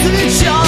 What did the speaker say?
isn't it just